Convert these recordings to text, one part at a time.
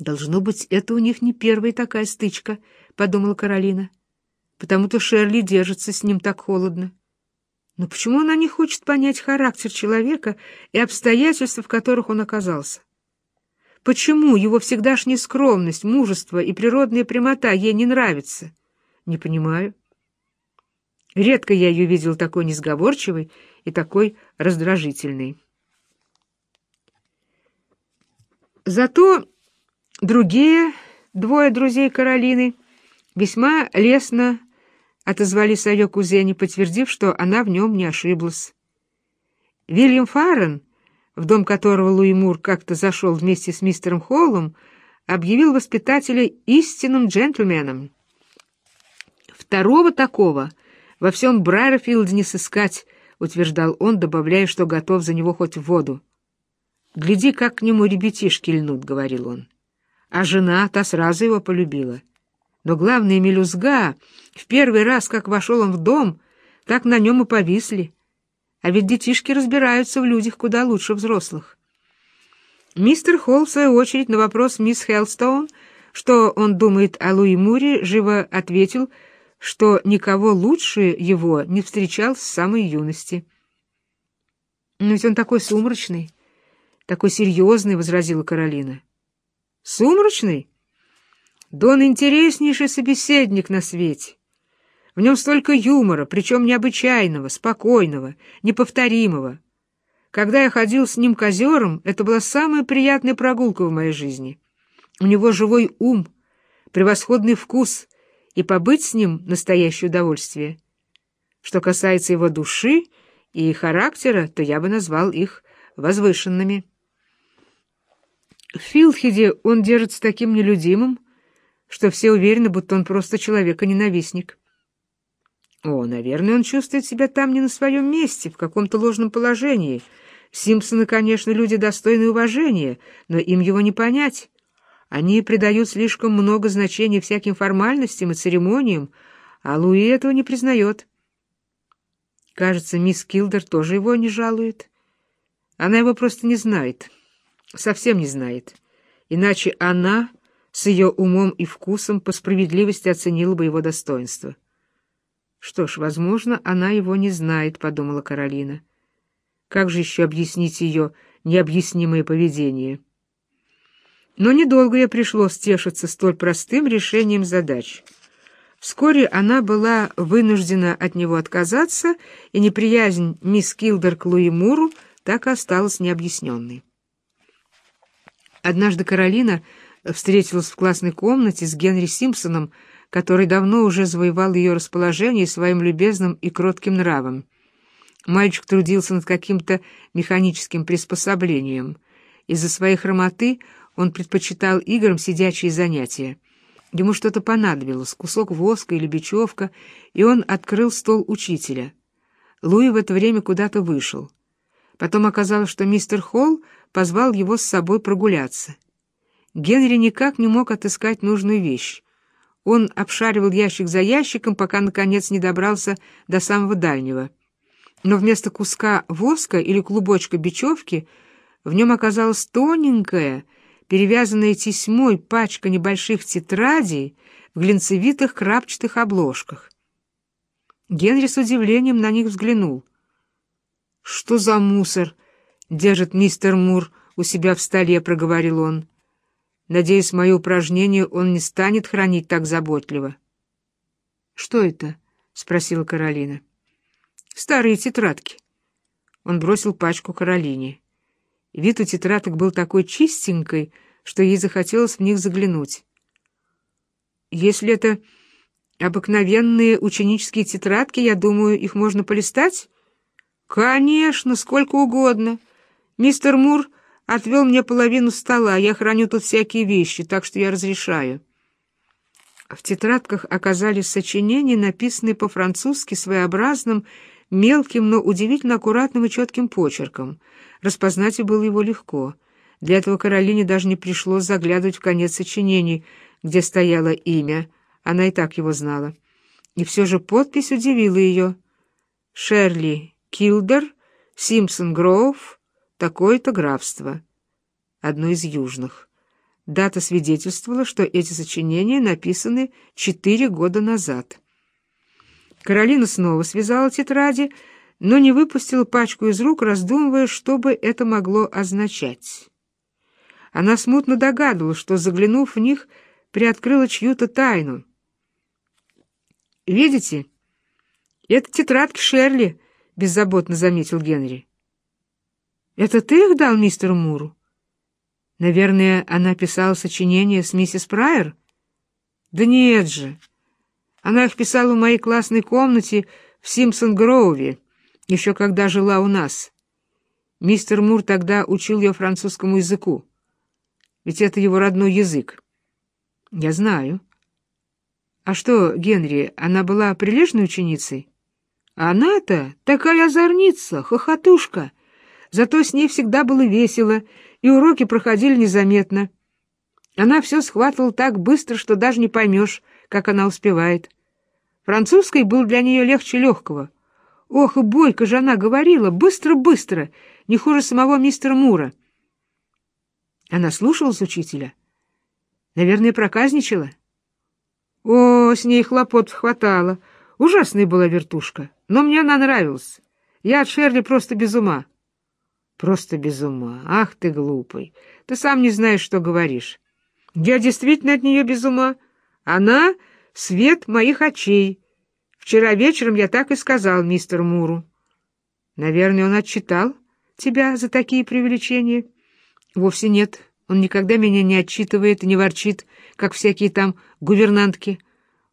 «Должно быть, это у них не первая такая стычка», — подумала Каролина. «Потому-то Шерли держится с ним так холодно. Но почему она не хочет понять характер человека и обстоятельства, в которых он оказался? Почему его всегдашняя скромность, мужество и природная прямота ей не нравятся? Не понимаю. Редко я ее видел такой несговорчивой и такой раздражительной. Зато другие двое друзей Каролины весьма лестно отозвались о ее кузене, подтвердив, что она в нем не ошиблась. Вильям Фаррен, в дом которого Луи Мур как-то зашел вместе с мистером Холлом, объявил воспитателя истинным джентльменом. Второго такого во всем Брайерфилде не сыскать, утверждал он, добавляя, что готов за него хоть в воду. «Гляди, как к нему ребятишки льнут», — говорил он. А жена, та сразу его полюбила. Но главное, мелюзга, в первый раз, как вошел он в дом, так на нем и повисли. А ведь детишки разбираются в людях куда лучше взрослых. Мистер Холл, в свою очередь, на вопрос мисс Хеллстоун, что он думает о Луи Муре, живо ответил, что никого лучше его не встречал с самой юности. «Но ведь он такой сумрачный, такой серьезный», — возразила Каролина. «Сумрачный? Да он интереснейший собеседник на свете. В нем столько юмора, причем необычайного, спокойного, неповторимого. Когда я ходил с ним к озерам, это была самая приятная прогулка в моей жизни. У него живой ум, превосходный вкус, и побыть с ним — настоящее удовольствие. Что касается его души и характера, то я бы назвал их возвышенными. В Филхеде он держится таким нелюдимым, что все уверены, будто он просто человека-ненавистник. О, наверное, он чувствует себя там не на своем месте, в каком-то ложном положении. Симпсоны, конечно, люди достойны уважения, но им его не понять. Они придают слишком много значения всяким формальностям и церемониям, а Луи этого не признает. Кажется, мисс Килдер тоже его не жалует. Она его просто не знает, совсем не знает. Иначе она с ее умом и вкусом по справедливости оценила бы его достоинство. «Что ж, возможно, она его не знает», — подумала Каролина. «Как же еще объяснить ее необъяснимое поведение?» Но недолго ей пришлось стешиться столь простым решением задач. Вскоре она была вынуждена от него отказаться, и неприязнь мисс Килдер к Луи Муру так и осталась необъясненной. Однажды Каролина встретилась в классной комнате с Генри Симпсоном, который давно уже завоевал ее расположение своим любезным и кротким нравом. Мальчик трудился над каким-то механическим приспособлением. Из-за своей хромоты он предпочитал играм сидячие занятия. Ему что-то понадобилось, кусок воска или бечевка, и он открыл стол учителя. Луи в это время куда-то вышел. Потом оказалось, что мистер Холл позвал его с собой прогуляться. Генри никак не мог отыскать нужную вещь. Он обшаривал ящик за ящиком, пока, наконец, не добрался до самого дальнего. Но вместо куска воска или клубочка бечевки в нем оказалась тоненькая, перевязанная тесьмой пачка небольших тетрадей в глинцевитых крапчатых обложках. Генри с удивлением на них взглянул. «Что за мусор?» — держит мистер Мур у себя в столе, — проговорил он. Надеюсь, мое упражнение он не станет хранить так заботливо. — Что это? — спросила Каролина. — Старые тетрадки. Он бросил пачку Каролине. Вид у тетрадок был такой чистенькой, что ей захотелось в них заглянуть. «Если это обыкновенные ученические тетрадки, я думаю, их можно полистать?» «Конечно, сколько угодно. Мистер Мур отвел мне половину стола, я храню тут всякие вещи, так что я разрешаю». В тетрадках оказались сочинения, написанные по-французски своеобразным, мелким, но удивительно аккуратным и четким почерком. Распознать было его легко. Для этого Каролине даже не пришлось заглядывать в конец сочинений, где стояло имя. Она и так его знала. И все же подпись удивила ее. «Шерли Килдер, Симпсон Гроув, такое-то графство, одно из южных. Дата свидетельствовала, что эти сочинения написаны четыре года назад. Каролина снова связала тетради, но не выпустила пачку из рук, раздумывая, что бы это могло означать. Она смутно догадывалась, что, заглянув в них, приоткрыла чью-то тайну. «Видите? Это тетрадки Шерли», — беззаботно заметил Генри. «Это ты их дал мистеру Муру?» «Наверное, она писала сочинения с миссис Прайер?» «Да нет же! Она их писала в моей классной комнате в Симпсон-Гроуве, еще когда жила у нас. Мистер Мур тогда учил ее французскому языку. Ведь это его родной язык. Я знаю. А что, Генри, она была прилежной ученицей? Она-то такая озорница, хохотушка. Зато с ней всегда было весело, и уроки проходили незаметно. Она все схватывала так быстро, что даже не поймешь, как она успевает. Французский был для нее легче легкого. Ох, и бойко же она говорила, быстро-быстро, не хуже самого мистера Мура. Она слушалась учителя? Наверное, проказничала? О, с ней хлопот хватало. Ужасная была вертушка, но мне она нравилась. Я от Шерли просто без ума. Просто без ума. Ах ты глупый. Ты сам не знаешь, что говоришь. Я действительно от нее без ума. Она — свет моих очей. Вчера вечером я так и сказал мистеру Муру. Наверное, он отчитал тебя за такие преувеличения. Вовсе нет. Он никогда меня не отчитывает и не ворчит, как всякие там гувернантки.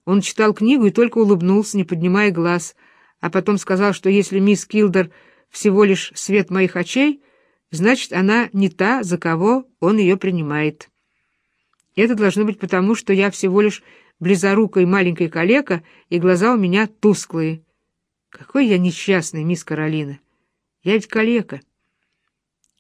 Он читал книгу и только улыбнулся, не поднимая глаз, а потом сказал, что если мисс Килдер всего лишь свет моих очей, значит, она не та, за кого он ее принимает. Это должно быть потому, что я всего лишь близорукая маленькая калека, и глаза у меня тусклые. Какой я несчастный, мисс Каролина. Я ведь калека.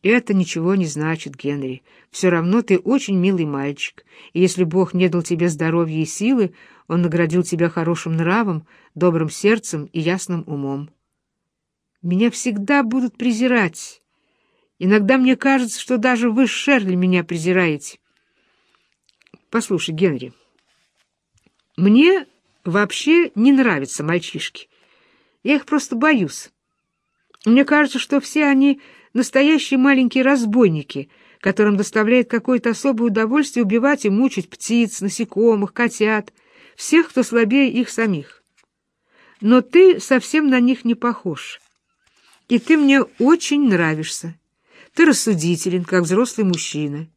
Это ничего не значит, Генри. Все равно ты очень милый мальчик, и если Бог не дал тебе здоровья и силы, Он наградил тебя хорошим нравом, добрым сердцем и ясным умом. Меня всегда будут презирать. Иногда мне кажется, что даже вы, Шерли, меня презираете. Послушай, Генри, мне вообще не нравятся мальчишки. Я их просто боюсь. Мне кажется, что все они настоящие маленькие разбойники, которым доставляет какое-то особое удовольствие убивать и мучить птиц, насекомых, котят, всех, кто слабее их самих. Но ты совсем на них не похож. И ты мне очень нравишься. Ты рассудителен, как взрослый мужчина.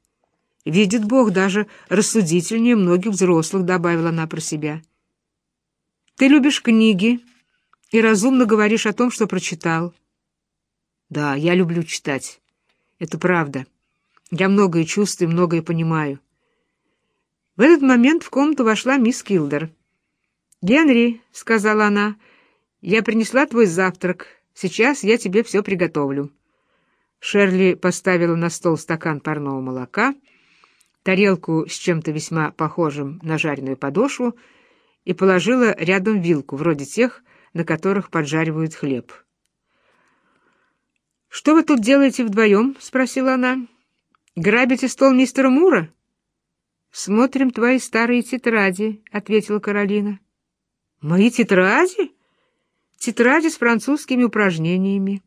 Видит Бог даже рассудительнее многих взрослых, добавила она про себя. Ты любишь книги и разумно говоришь о том, что прочитал. Да, я люблю читать. Это правда. Я многое чувствую, многое понимаю. В этот момент в комнату вошла мисс Килдер. «Генри», — сказала она, — «я принесла твой завтрак. Сейчас я тебе все приготовлю». Шерли поставила на стол стакан парного молока, тарелку с чем-то весьма похожим на жареную подошву и положила рядом вилку, вроде тех, на которых поджаривают хлеб. «Что вы тут делаете вдвоем?» — спросила она. «Грабите стол мистера Мура?» «Смотрим твои старые тетради», — ответила Каролина. «Мои тетради?» «Тетради с французскими упражнениями.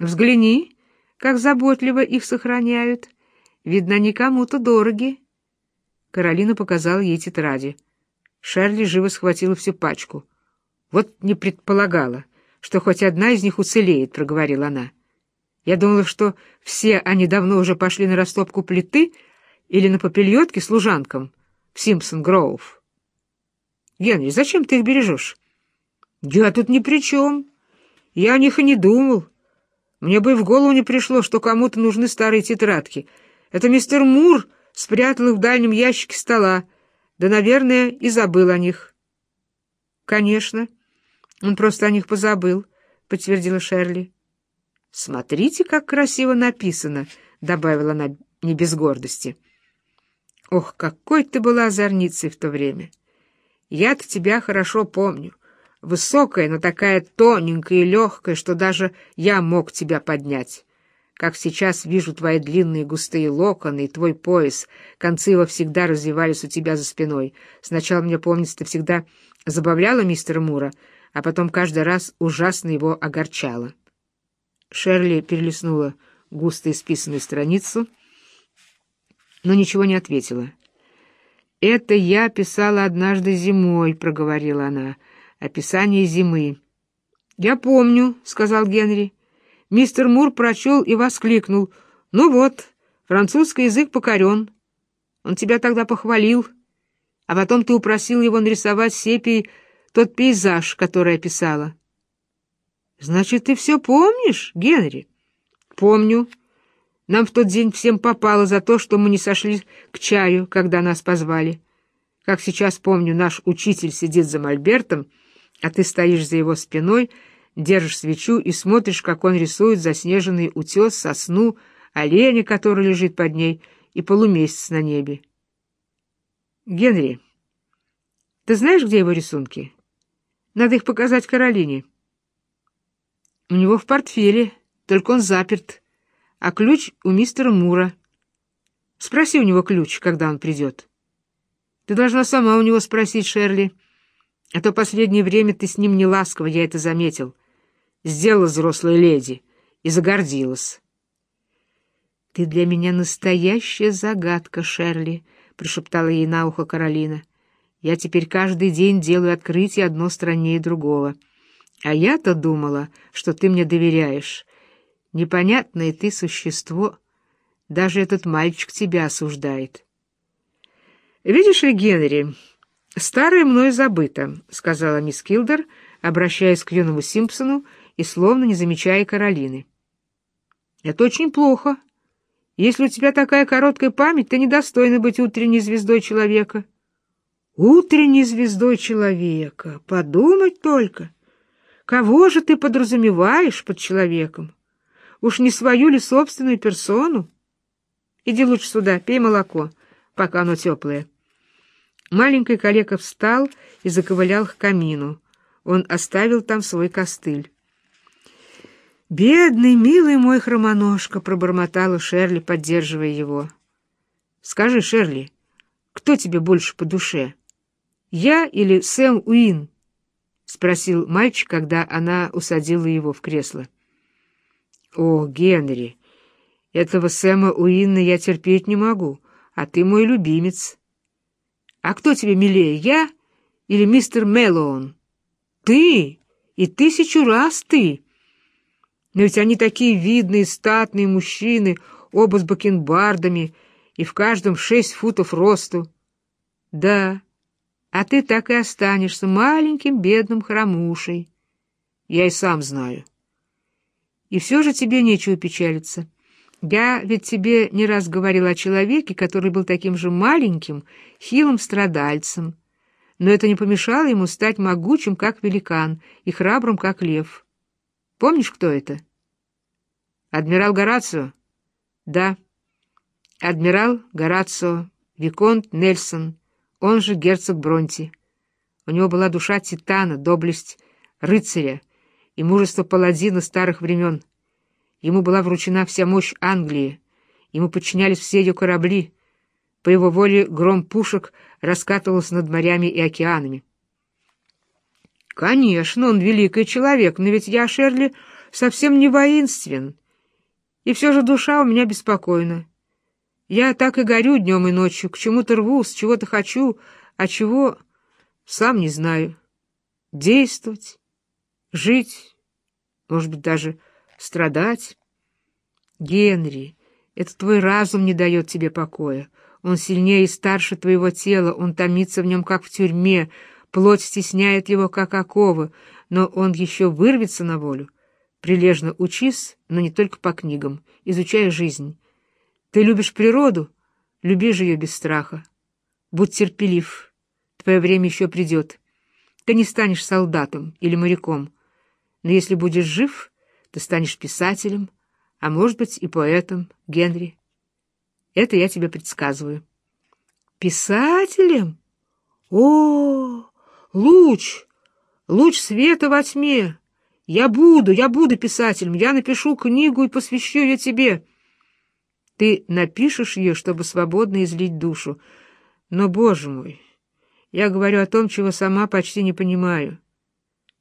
Взгляни, как заботливо их сохраняют. Видно, они кому-то дороги». Каролина показала ей тетради. Шарли живо схватила всю пачку. «Вот не предполагала, что хоть одна из них уцелеет», — проговорила она. Я думала, что все они давно уже пошли на растопку плиты или на попельотке служанкам в Симпсон-Гроув. Генри, зачем ты их бережешь? Я тут ни при чем. Я о них и не думал. Мне бы и в голову не пришло, что кому-то нужны старые тетрадки. Это мистер Мур спрятал их в дальнем ящике стола, да, наверное, и забыл о них. Конечно, он просто о них позабыл, — подтвердила Шерли. «Смотрите, как красиво написано», — добавила она не без гордости. «Ох, какой ты была озорницей в то время! Я-то тебя хорошо помню. Высокая, но такая тоненькая и легкая, что даже я мог тебя поднять. как сейчас вижу твои длинные густые локоны и твой пояс. Концы его всегда развивались у тебя за спиной. Сначала, мне помнится, ты всегда забавляла мистера Мура, а потом каждый раз ужасно его огорчала. Шерли перелистнула густо исписанную страницу, но ничего не ответила. «Это я писала однажды зимой», — проговорила она. «Описание зимы». «Я помню», — сказал Генри. Мистер Мур прочел и воскликнул. «Ну вот, французский язык покорен. Он тебя тогда похвалил, а потом ты упросил его нарисовать сепией тот пейзаж, который я писала». «Значит, ты все помнишь, Генри?» «Помню. Нам в тот день всем попало за то, что мы не сошли к чаю, когда нас позвали. Как сейчас помню, наш учитель сидит за мольбертом, а ты стоишь за его спиной — держишь свечу и смотришь, как он рисует заснеженный утес, сосну, оленя, который лежит под ней, и полумесяц на небе. Генри, ты знаешь, где его рисунки? Надо их показать Каролине. У него в портфеле, только он заперт, а ключ у мистера Мура. Спроси у него ключ, когда он придет. Ты должна сама у него спросить, Шерли, а то последнее время ты с ним не ласково, я это заметил сделала взрослая леди и загордилась. — Ты для меня настоящая загадка, Шерли, — прошептала ей на ухо Каролина. — Я теперь каждый день делаю открытие одно страннее другого. А я-то думала, что ты мне доверяешь. Непонятное ты существо. Даже этот мальчик тебя осуждает. — Видишь ли, Генри, старое мной забыто, — сказала мисс Килдер, обращаясь к юному Симпсону, — и словно не замечая Каролины. «Это очень плохо. Если у тебя такая короткая память, ты недостойна быть утренней звездой человека». «Утренней звездой человека? Подумать только! Кого же ты подразумеваешь под человеком? Уж не свою ли собственную персону? Иди лучше сюда, пей молоко, пока оно теплое». Маленький калека встал и заковылял к камину. Он оставил там свой костыль. «Бедный, милый мой хромоножка!» — пробормотала Шерли, поддерживая его. «Скажи, Шерли, кто тебе больше по душе, я или Сэм Уин?» — спросил мальчик, когда она усадила его в кресло. «О, Генри, этого Сэма Уинна я терпеть не могу, а ты мой любимец. А кто тебе милее, я или мистер Мэллоун?» «Ты! И тысячу раз ты!» Но ведь они такие видные, статные мужчины, оба с бакенбардами, и в каждом шесть футов росту. Да, а ты так и останешься маленьким бедным хромушей. Я и сам знаю. И все же тебе нечего печалиться. Я ведь тебе не раз говорил о человеке, который был таким же маленьким, хилым страдальцем, но это не помешало ему стать могучим, как великан, и храбрым, как лев. Помнишь, кто это? Адмирал Горацио? Да. Адмирал Горацио, Виконт Нельсон, он же герцог Бронти. У него была душа титана, доблесть рыцаря и мужество паладина старых времен. Ему была вручена вся мощь Англии, ему подчинялись все ее корабли. По его воле гром пушек раскатывался над морями и океанами. Конечно, он великий человек, но ведь я, Шерли, совсем не воинствен. И все же душа у меня беспокойна. Я так и горю днем и ночью, к чему-то рвусь, чего-то хочу, а чего, сам не знаю. Действовать, жить, может быть, даже страдать. Генри, это твой разум не дает тебе покоя. Он сильнее и старше твоего тела, он томится в нем, как в тюрьме, Плоть стесняет его, как оковы, но он еще вырвется на волю. Прилежно учись, но не только по книгам, изучая жизнь. Ты любишь природу? Люби же ее без страха. Будь терпелив, твое время еще придет. Ты не станешь солдатом или моряком, но если будешь жив, ты станешь писателем, а может быть и поэтом, Генри. Это я тебе предсказываю. Писателем? О, Луч! Луч света во тьме! Я буду, я буду писателем, я напишу книгу и посвящу ее тебе. Ты напишешь ее, чтобы свободно излить душу. Но, боже мой, я говорю о том, чего сама почти не понимаю.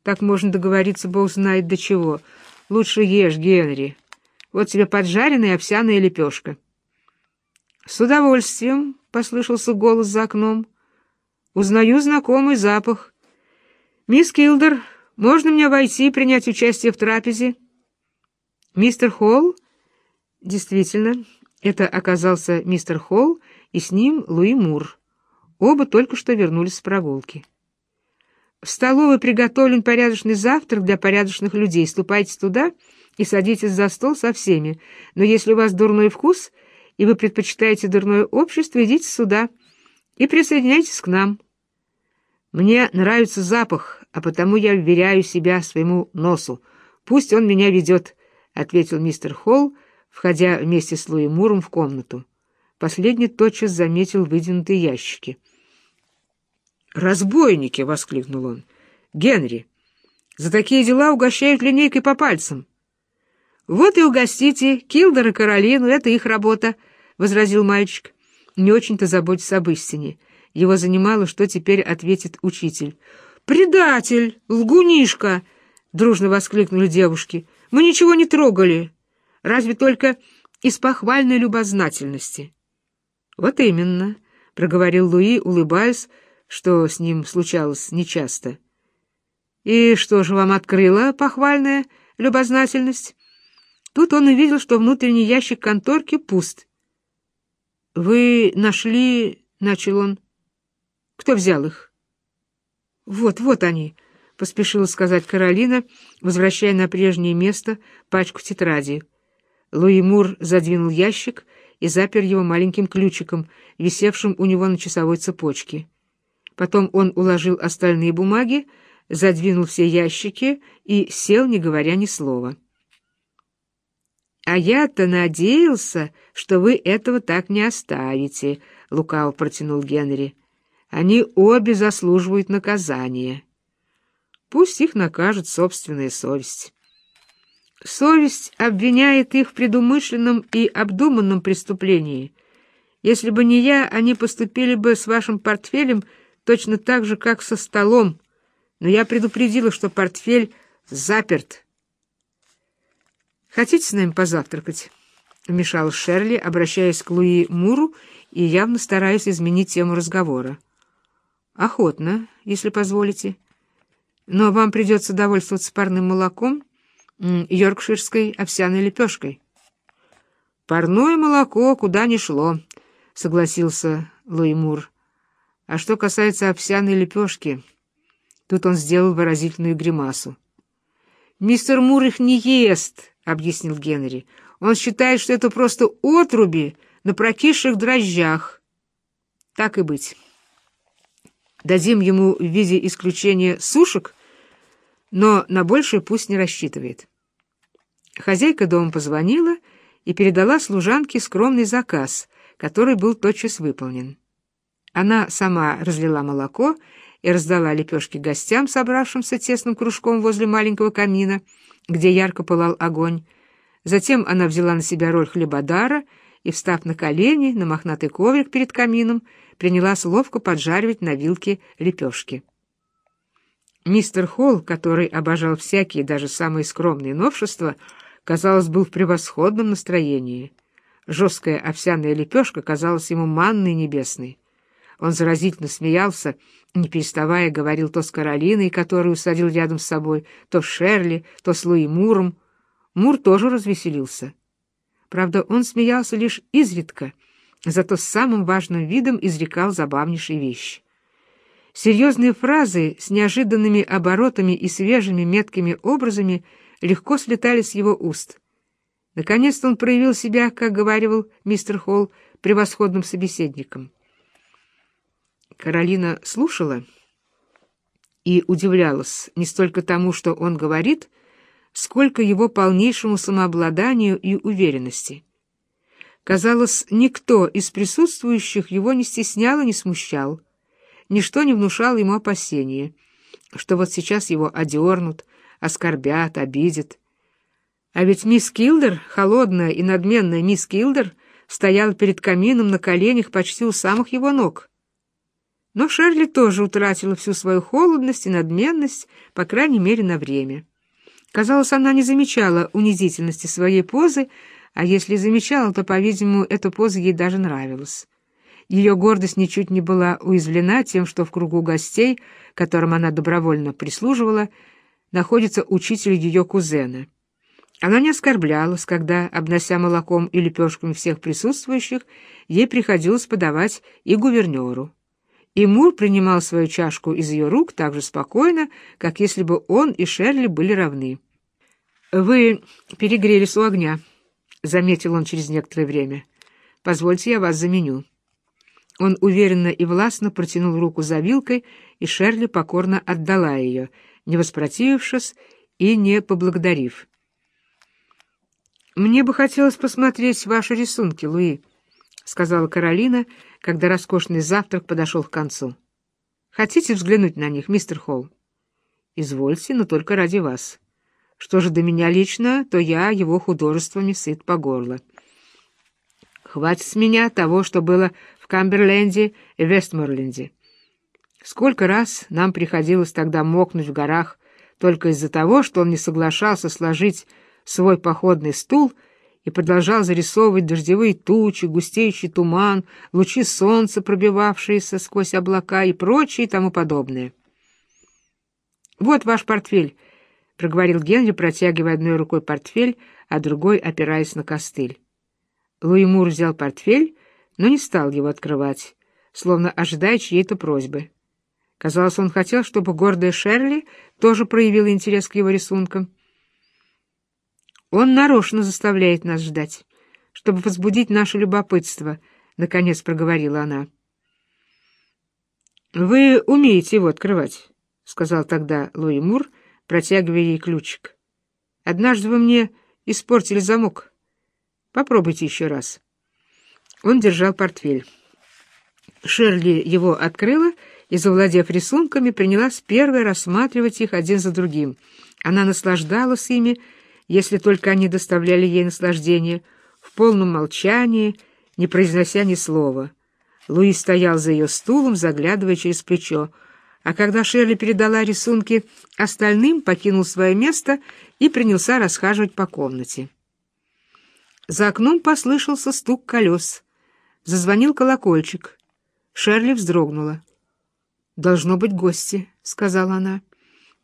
Так можно договориться, бог знает до чего. Лучше ешь, Генри. Вот тебе поджаренная овсяная лепешка. С удовольствием, — послышался голос за окном. Узнаю знакомый запах. Мисс Килдер, можно мне войти и принять участие в трапезе? Мистер Холл? Действительно, это оказался мистер Холл, и с ним Луи Мур. Оба только что вернулись с прогулки. В столовой приготовлен порядочный завтрак для порядочных людей. Ступайте туда и садитесь за стол со всеми. Но если у вас дурной вкус, и вы предпочитаете дурное общество, идите сюда и присоединяйтесь к нам. Мне нравится запах, а потому я вверяю себя своему носу. Пусть он меня ведет, — ответил мистер Холл, входя вместе с Луи Муром в комнату. Последний тотчас заметил выдвинутые ящики. «Разбойники!» — воскликнул он. «Генри, за такие дела угощают линейкой по пальцам». «Вот и угостите Килдер и Каролину, это их работа», — возразил мальчик, не очень-то заботясь об истине. Его занимало, что теперь ответит учитель. «Предатель! Лгунишка!» — дружно воскликнули девушки. «Мы ничего не трогали, разве только из похвальной любознательности». «Вот именно», — проговорил Луи, улыбаясь, что с ним случалось нечасто. «И что же вам открыла похвальная любознательность?» Тут он увидел, что внутренний ящик конторки пуст. «Вы нашли...» — начал он. «Кто взял их?» «Вот, вот они», — поспешила сказать Каролина, возвращая на прежнее место пачку тетради. Луи Мур задвинул ящик и запер его маленьким ключиком, висевшим у него на часовой цепочке. Потом он уложил остальные бумаги, задвинул все ящики и сел, не говоря ни слова. «А я-то надеялся, что вы этого так не оставите», — лукаво протянул Генри. «Они обе заслуживают наказания. Пусть их накажет собственная совесть». Совесть обвиняет их в предумышленном и обдуманном преступлении. Если бы не я, они поступили бы с вашим портфелем точно так же, как со столом, но я предупредила, что портфель заперт. «Хотите с нами позавтракать?» — вмешал Шерли, обращаясь к Луи Муру и явно стараясь изменить тему разговора. «Охотно, если позволите. Но вам придется довольствоваться парным молоком, йоркширской овсяной лепешкой». «Парное молоко куда ни шло», — согласился Луи Мур. А что касается овсяной лепешки, тут он сделал выразительную гримасу. «Мистер Мур их не ест», — объяснил Генри. «Он считает, что это просто отруби на прокисших дрожжах». Так и быть. Дадим ему в виде исключения сушек, но на большее пусть не рассчитывает. Хозяйка дома позвонила и передала служанке скромный заказ, который был тотчас выполнен. Она сама разлила молоко и раздала лепешки гостям, собравшимся тесным кружком возле маленького камина, где ярко пылал огонь. Затем она взяла на себя роль хлебодара и, встав на колени на мохнатый коврик перед камином, принялась ловко поджаривать на вилке лепешки. Мистер Холл, который обожал всякие, даже самые скромные новшества, казалось, был в превосходном настроении. Жесткая овсяная лепешка казалась ему манной небесной. Он заразительно смеялся, не переставая говорил то с Каролиной, которую усадил рядом с собой, то с Шерли, то с Луи Муром. Мур тоже развеселился. Правда, он смеялся лишь изредка, зато с самым важным видом изрекал забавнейшие вещи. Серьезные фразы с неожиданными оборотами и свежими меткими образами легко слетали с его уст. Наконец-то он проявил себя, как говаривал мистер Холл, превосходным собеседником. Каролина слушала и удивлялась не столько тому, что он говорит, сколько его полнейшему самообладанию и уверенности. Казалось, никто из присутствующих его не стеснял и не смущал, ничто не внушало ему опасения, что вот сейчас его одернут, оскорбят, обидят. А ведь мисс Килдер, холодная и надменная мисс Килдер, стояла перед камином на коленях почти у самых его ног. Но Шерли тоже утратила всю свою холодность и надменность, по крайней мере, на время. Казалось, она не замечала унизительности своей позы, а если замечала, то, по-видимому, эта поза ей даже нравилась. Ее гордость ничуть не была уязвлена тем, что в кругу гостей, которым она добровольно прислуживала, находится учитель ее кузена. Она не оскорблялась, когда, обнося молоком и лепешками всех присутствующих, ей приходилось подавать и гувернеру и Мур принимал свою чашку из ее рук так же спокойно, как если бы он и Шерли были равны. «Вы перегрелись у огня», — заметил он через некоторое время. «Позвольте, я вас заменю». Он уверенно и властно протянул руку за вилкой, и Шерли покорно отдала ее, не воспротивившись и не поблагодарив. «Мне бы хотелось посмотреть ваши рисунки, Луи», — сказала Каролина, — когда роскошный завтрак подошел к концу. «Хотите взглянуть на них, мистер Холл?» «Извольте, но только ради вас. Что же до меня лично, то я его художествами сыт по горло. Хватит с меня того, что было в Камберленде и Вестморленде. Сколько раз нам приходилось тогда мокнуть в горах только из-за того, что он не соглашался сложить свой походный стул — и продолжал зарисовывать дождевые тучи, густеющий туман, лучи солнца, пробивавшиеся сквозь облака и прочее и тому подобное. «Вот ваш портфель», — проговорил Генри, протягивая одной рукой портфель, а другой опираясь на костыль. Луи Мур взял портфель, но не стал его открывать, словно ожидая чьей-то просьбы. Казалось, он хотел, чтобы гордая Шерли тоже проявила интерес к его рисункам. Он нарочно заставляет нас ждать, чтобы возбудить наше любопытство, — наконец проговорила она. — Вы умеете его открывать, — сказал тогда Луи Мур, протягивая ей ключик. — Однажды вы мне испортили замок. Попробуйте еще раз. Он держал портфель. Шерли его открыла и, завладев рисунками, принялась первой рассматривать их один за другим. Она наслаждалась ими, если только они доставляли ей наслаждение, в полном молчании, не произнося ни слова. Луи стоял за ее стулом, заглядывая через плечо, а когда Шерли передала рисунки остальным, покинул свое место и принялся расхаживать по комнате. За окном послышался стук колес. Зазвонил колокольчик. Шерли вздрогнула. «Должно быть гости», — сказала она.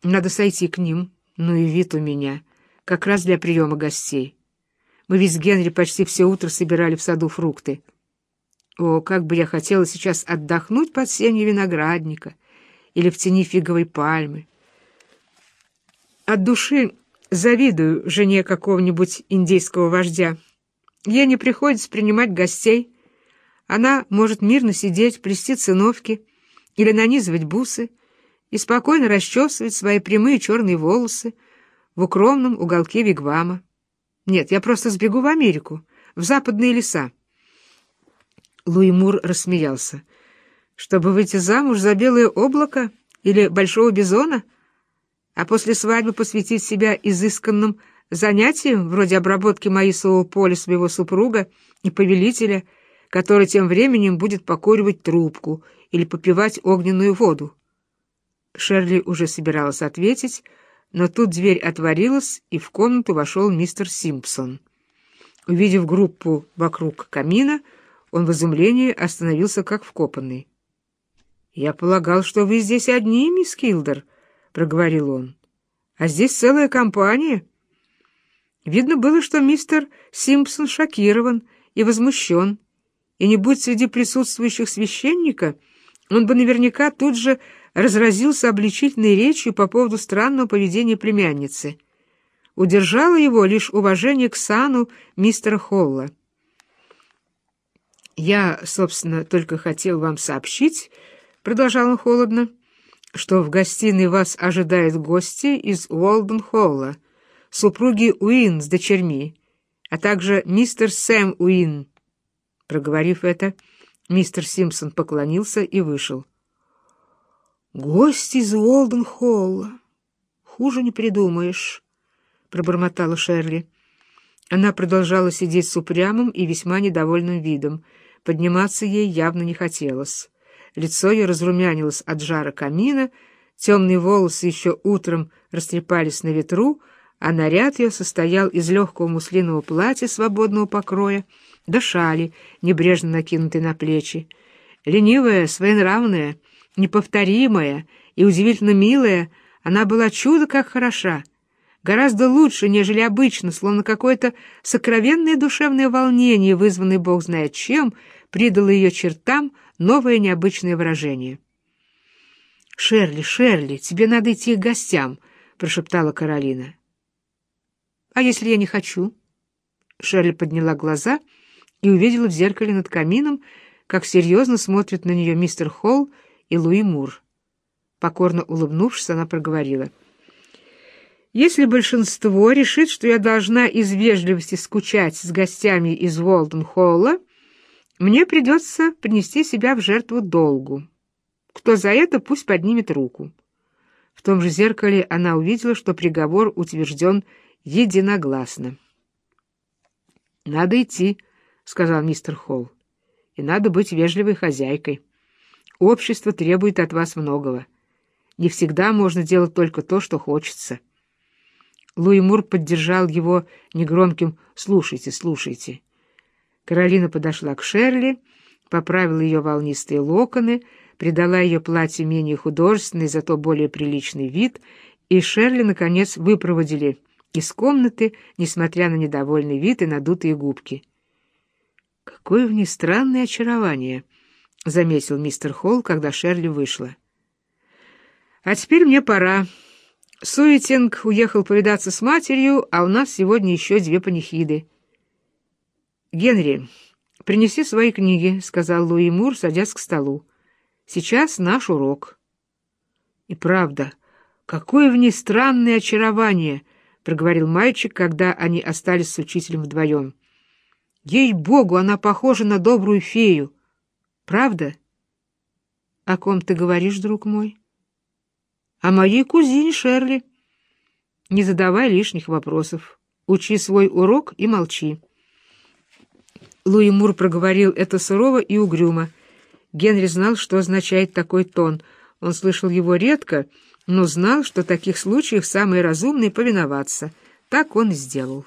«Надо сойти к ним. Ну и вид у меня» как раз для приема гостей. Мы ведь с Генри почти все утро собирали в саду фрукты. О, как бы я хотела сейчас отдохнуть под сенью виноградника или в тени фиговой пальмы. От души завидую жене какого-нибудь индейского вождя. Ей не приходится принимать гостей. Она может мирно сидеть, плести циновки или нанизывать бусы и спокойно расчесывать свои прямые черные волосы, в укромном уголке Вигвама. Нет, я просто сбегу в Америку, в западные леса. Луи Мур рассмеялся. Чтобы выйти замуж за белое облако или большого бизона, а после свадьбы посвятить себя изысканным занятиям, вроде обработки маисового поля своего супруга и повелителя, который тем временем будет покуривать трубку или попивать огненную воду. Шерли уже собиралась ответить, но тут дверь отворилась, и в комнату вошел мистер Симпсон. Увидев группу вокруг камина, он в изумлении остановился как вкопанный. «Я полагал, что вы здесь одни, мисс Килдер», — проговорил он. «А здесь целая компания». Видно было, что мистер Симпсон шокирован и возмущен, и не будь среди присутствующих священника, он бы наверняка тут же разразился обличительной речью по поводу странного поведения племянницы. Удержало его лишь уважение к сану мистера Холла. «Я, собственно, только хотел вам сообщить», — продолжал он холодно, «что в гостиной вас ожидают гости из Уолден-Холла, супруги Уин с дочерьми, а также мистер Сэм Уин». Проговорив это, мистер Симпсон поклонился и вышел. Гость из Уолден-Холла. «Хуже не придумаешь», — пробормотала Шерли. Она продолжала сидеть с упрямым и весьма недовольным видом. Подниматься ей явно не хотелось. Лицо ее разрумянилось от жара камина, темные волосы еще утром растрепались на ветру, а наряд ее состоял из легкого муслинового платья свободного покроя да шали, небрежно накинутой на плечи. Ленивая, своенравная, неповторимая и удивительно милая, она была чудо как хороша, гораздо лучше, нежели обычно, словно какое-то сокровенное душевное волнение, вызванное бог знает чем, придало ее чертам новое необычное выражение. «Шерли, Шерли, тебе надо идти к гостям», — прошептала Каролина. «А если я не хочу?» Шерли подняла глаза и увидела в зеркале над камином, как серьезно смотрят на нее мистер Холл и Луи Мур. Покорно улыбнувшись, она проговорила. «Если большинство решит, что я должна из вежливости скучать с гостями из Уолтон-Холла, мне придется принести себя в жертву долгу. Кто за это, пусть поднимет руку». В том же зеркале она увидела, что приговор утвержден единогласно. «Надо идти», — сказал мистер Холл, — «и надо быть вежливой хозяйкой. Общество требует от вас многого. Не всегда можно делать только то, что хочется». Луи Мур поддержал его негромким «слушайте, слушайте». Каролина подошла к Шерли, поправила ее волнистые локоны, придала ее платью менее художественный, зато более приличный вид, и Шерли, наконец, выпроводили из комнаты, несмотря на недовольный вид и надутые губки. «Какое в ней странное очарование!» — заметил мистер Холл, когда Шерли вышла. «А теперь мне пора. Суетинг уехал повидаться с матерью, а у нас сегодня еще две панихиды». «Генри, принеси свои книги», — сказал Луи Мур, садясь к столу. «Сейчас наш урок». «И правда, какое в ней странное очарование!» — проговорил мальчик, когда они остались с учителем вдвоем. «Ей-богу, она похожа на добрую фею. Правда?» «О ком ты говоришь, друг мой?» «О моей кузине Шерли». «Не задавай лишних вопросов. Учи свой урок и молчи». Луи Мур проговорил это сурово и угрюмо. Генри знал, что означает такой тон. Он слышал его редко, но знал, что таких случаях самое разумное — повиноваться. Так он и сделал.